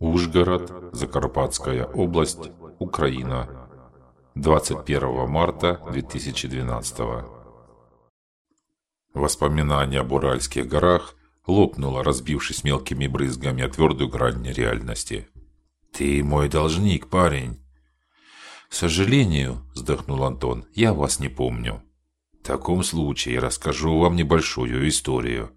Ужгород, Закарпатская область, Украина. 21 марта 2012. Воспоминание об Уральских горах лопнуло, разбившись мелкими брызгами о твердую грань реальности. Ты мой должник, парень. К сожалению, вздохнул Антон. Я вас не помню. В таком случае расскажу вам небольшую историю.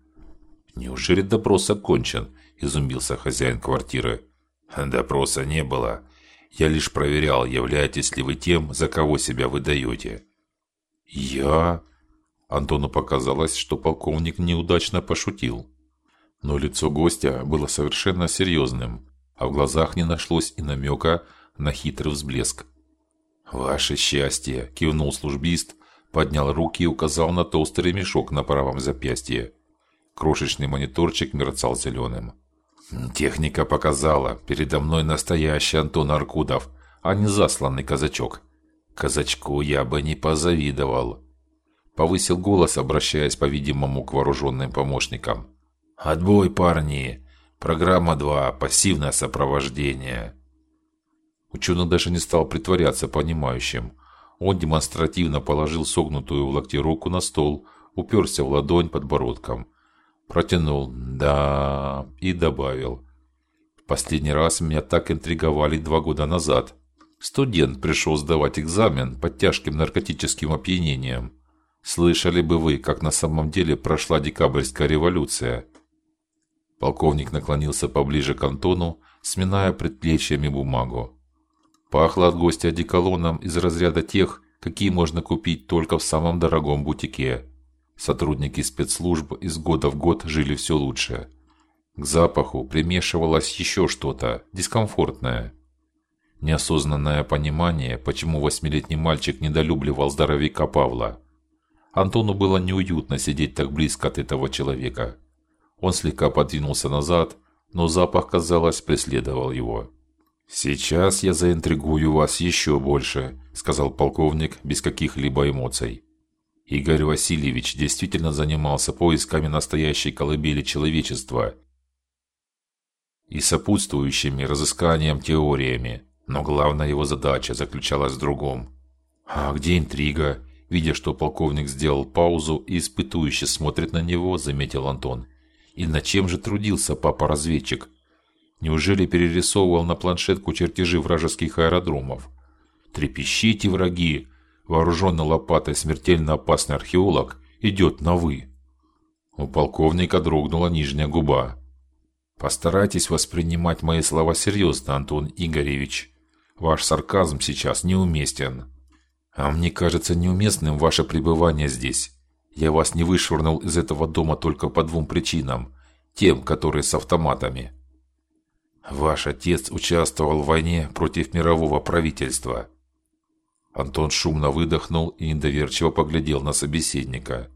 Неужели допрос окончен? изумился хозяин квартиры. Допроса не было. Я лишь проверял, являетесь ли вы тем, за кого себя выдаете. Я? Антону показалось, что полковник неудачно пошутил, но лицо гостя было совершенно серьезным, а в глазах не нашлось и намека на хитрый взблеск. Ваше счастье, кивнул службист, поднял руки и указал на толстый ремешок на правом запястье. Крошечный мониторчик мерцал зеленым. Техника показала, передо мной настоящий Антон Аркудов, а не засланный казачок. Казачку я бы не позавидовал. Повысил голос, обращаясь, по-видимому, к вооруженным помощникам. Отбой, парни. Программа 2. Пассивное сопровождение. Ученый даже не стал притворяться понимающим. Он демонстративно положил согнутую в локте руку на стол, уперся в ладонь подбородком протянул «да» и добавил. Последний раз меня так интриговали два года назад. Студент пришел сдавать экзамен под тяжким наркотическим опьянением. Слышали бы вы, как на самом деле прошла декабрьская революция. Полковник наклонился поближе к Антону, сминая предплечьями бумагу. Пахло от гостя одеколоном из разряда тех, какие можно купить только в самом дорогом бутике. Сотрудники спецслужб из года в год жили все лучше. К запаху примешивалось еще что-то дискомфортное. Неосознанное понимание, почему восьмилетний мальчик недолюбливал здоровяка Павла. Антону было неуютно сидеть так близко от этого человека. Он слегка подвинулся назад, но запах, казалось, преследовал его. Сейчас я заинтригую вас еще больше, сказал полковник без каких-либо эмоций. Игорь Васильевич действительно занимался поисками настоящей колыбели человечества и сопутствующими разысканием теориями, но главная его задача заключалась в другом. А где интрига? Видя, что полковник сделал паузу и испытующе смотрит на него, заметил Антон. И над чем же трудился папа-разведчик? Неужели перерисовывал на планшетку чертежи вражеских аэродромов? Трепещите, враги! Вооруженный лопатой смертельно опасный археолог идет на вы. У полковника дрогнула нижняя губа. Постарайтесь воспринимать мои слова серьезно, Антон Игоревич. Ваш сарказм сейчас неуместен. А мне кажется неуместным ваше пребывание здесь. Я вас не вышвырнул из этого дома только по двум причинам, тем, которые с автоматами. Ваш отец участвовал в войне против мирового правительства. Антон шумно выдохнул и недоверчиво поглядел на собеседника.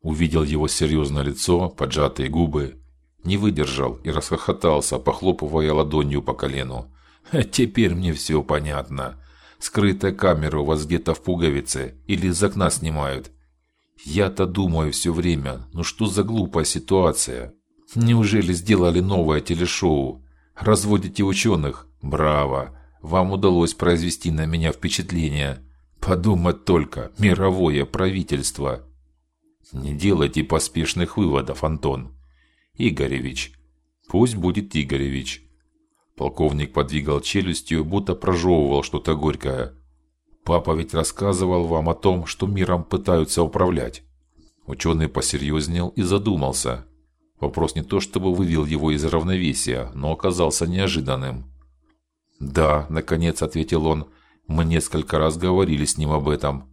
Увидел его серьезное лицо, поджатые губы, не выдержал и расхохотался, похлопывая ладонью по колену. Теперь мне все понятно. Скрытая камера у вас где-то в пуговице или из окна снимают. Я-то думаю все время, ну что за глупая ситуация? Неужели сделали новое телешоу? Разводите ученых? Браво! Вам удалось произвести на меня впечатление. Подумать только, мировое правительство. Не делайте поспешных выводов, Антон. Игоревич. Пусть будет Игоревич. Полковник подвигал челюстью, будто прожевывал что-то горькое. Папа ведь рассказывал вам о том, что миром пытаются управлять. Ученый посерьезнел и задумался. Вопрос не то чтобы вывел его из равновесия, но оказался неожиданным. Да, наконец ответил он. Мы несколько раз говорили с ним об этом.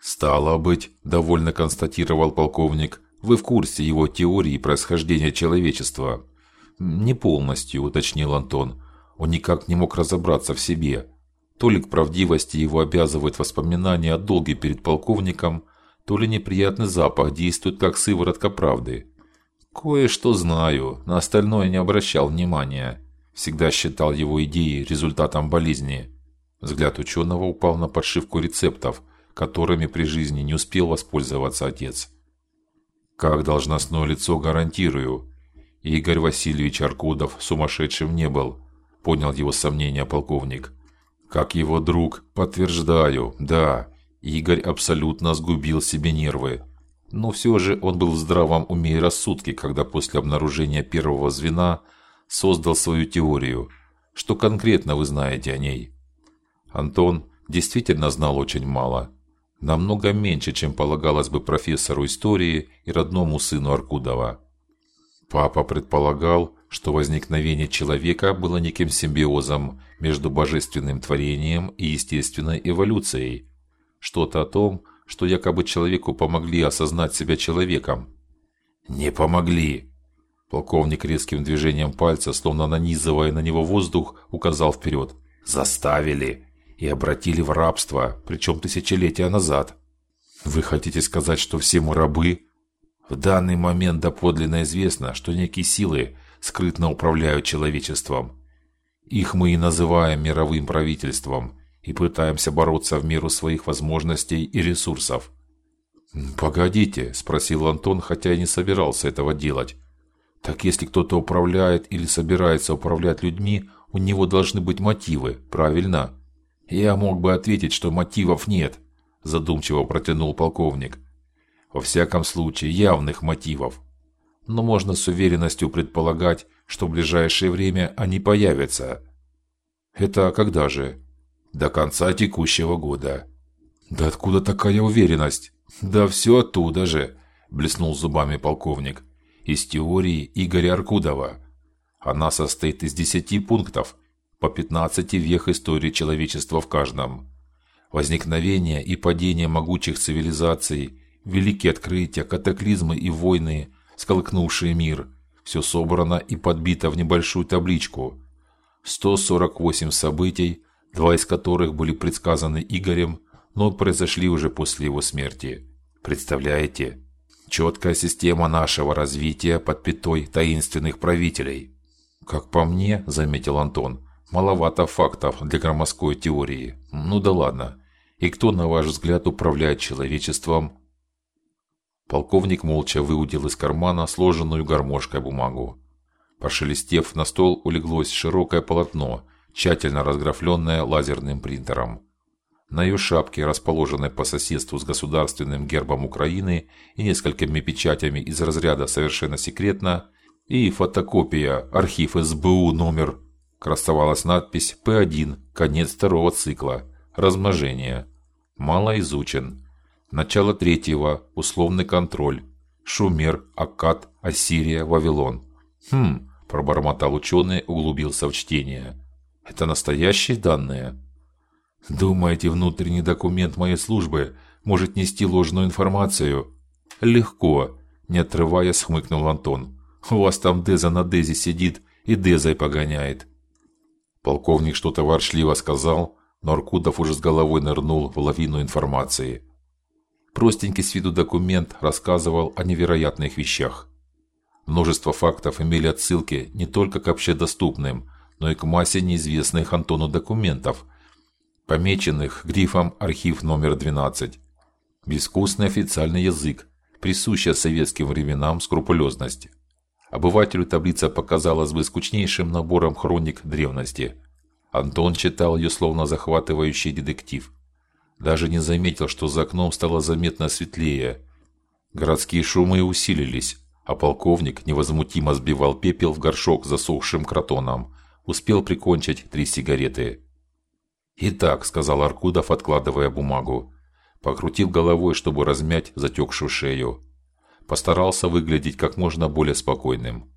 Стало быть, довольно констатировал полковник. Вы в курсе его теории происхождения человечества? Не полностью, уточнил Антон. Он никак не мог разобраться в себе. То ли к правдивости его обязывает воспоминания о долге перед полковником, то ли неприятный запах действует как сыворотка правды. Кое-что знаю, на остальное не обращал внимания. Всегда считал его идеи результатом болезни. Взгляд ученого упал на подшивку рецептов, которыми при жизни не успел воспользоваться отец. Как должностное лицо гарантирую, Игорь Васильевич Аркудов сумасшедшим не был. понял его сомнения полковник. Как его друг, подтверждаю, да, Игорь абсолютно сгубил себе нервы. Но все же он был в здравом уме и рассудке, когда после обнаружения первого звена создал свою теорию. Что конкретно вы знаете о ней? Антон действительно знал очень мало, намного меньше, чем полагалось бы профессору истории и родному сыну Аркудова. Папа предполагал, что возникновение человека было неким симбиозом между божественным творением и естественной эволюцией. Что-то о том, что якобы человеку помогли осознать себя человеком. Не помогли. Полковник резким движением пальца, словно нанизывая на него воздух, указал вперед. Заставили и обратили в рабство, причем тысячелетия назад. Вы хотите сказать, что все мы рабы? В данный момент доподлинно известно, что некие силы скрытно управляют человечеством. Их мы и называем мировым правительством и пытаемся бороться в меру своих возможностей и ресурсов. Погодите, спросил Антон, хотя и не собирался этого делать. Так если кто-то управляет или собирается управлять людьми, у него должны быть мотивы, правильно? Я мог бы ответить, что мотивов нет, задумчиво протянул полковник. Во всяком случае, явных мотивов. Но можно с уверенностью предполагать, что в ближайшее время они появятся. Это когда же? До конца текущего года. Да откуда такая уверенность? Да все оттуда же, блеснул зубами полковник. Из теории Игоря Аркудова. Она состоит из десяти пунктов, по 15 вех истории человечества в каждом. Возникновение и падение могучих цивилизаций, великие открытия, катаклизмы и войны, сколыхнувшие мир, все собрано и подбито в небольшую табличку. 148 событий, два из которых были предсказаны Игорем, но произошли уже после его смерти. Представляете? Четкая система нашего развития под пятой таинственных правителей. Как по мне, заметил Антон, Маловато фактов для громоздкой теории. Ну да ладно. И кто, на ваш взгляд, управляет человечеством? Полковник молча выудил из кармана сложенную гармошкой бумагу. Пошелестев, на стол улеглось широкое полотно, тщательно разграфленное лазерным принтером. На ее шапке, расположенной по соседству с государственным гербом Украины и несколькими печатями из разряда совершенно секретно, и фотокопия архив СБУ номер красовалась надпись П1, конец второго цикла, размножение. Мало изучен. Начало третьего, условный контроль. Шумер, Аккад, Ассирия, Вавилон. Хм, пробормотал ученый, углубился в чтение. Это настоящие данные. Думаете, внутренний документ моей службы может нести ложную информацию? Легко, не отрываясь, хмыкнул Антон. У вас там Деза на Дезе сидит и Дезой погоняет. Полковник что-то ворчливо сказал, но Аркудов уже с головой нырнул в лавину информации. Простенький с виду документ рассказывал о невероятных вещах. Множество фактов имели отсылки не только к общедоступным, но и к массе неизвестных Антону документов, помеченных грифом архив номер 12. Безвкусный официальный язык, присущая советским временам скрупулезность. Обывателю таблица показалась бы скучнейшим набором хроник древности. Антон читал ее словно захватывающий детектив. Даже не заметил, что за окном стало заметно светлее. Городские шумы усилились, а полковник невозмутимо сбивал пепел в горшок засохшим кротоном. Успел прикончить три сигареты. "Итак", сказал Аркудов, откладывая бумагу, покрутил головой, чтобы размять затекшую шею. Постарался выглядеть как можно более спокойным.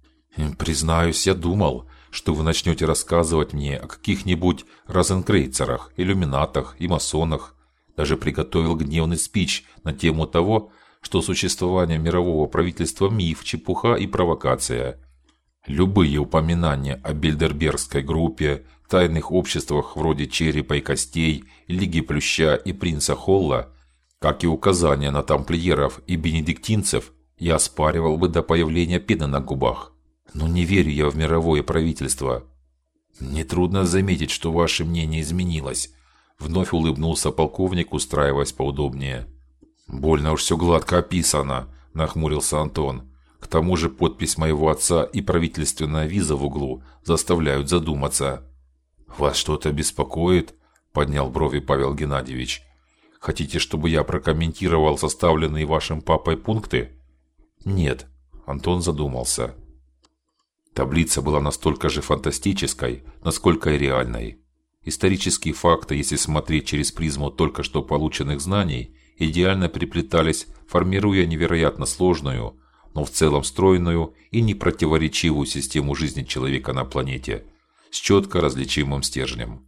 Признаюсь, я думал, что вы начнете рассказывать мне о каких-нибудь розенкрейцерах, иллюминатах и масонах. Даже приготовил гневный спич на тему того, что существование мирового правительства миф, чепуха и провокация. Любые упоминания о Бильдербергской группе, тайных обществах вроде Черепа и Костей, Лиги Плюща и Принца Холла, как и указания на тамплиеров и бенедиктинцев, я оспаривал бы до появления пены на губах. Но не верю я в мировое правительство. Не трудно заметить, что ваше мнение изменилось. Вновь улыбнулся полковник, устраиваясь поудобнее. Больно уж все гладко описано, нахмурился Антон. Тому же подпись моего отца и правительственная виза в углу заставляют задуматься. Вас что-то беспокоит? поднял брови Павел Геннадьевич. Хотите, чтобы я прокомментировал составленные вашим папой пункты? Нет, Антон задумался. Таблица была настолько же фантастической, насколько и реальной. Исторические факты, если смотреть через призму только что полученных знаний, идеально приплетались, формируя невероятно сложную, но в целом стройную и непротиворечивую систему жизни человека на планете с четко различимым стержнем.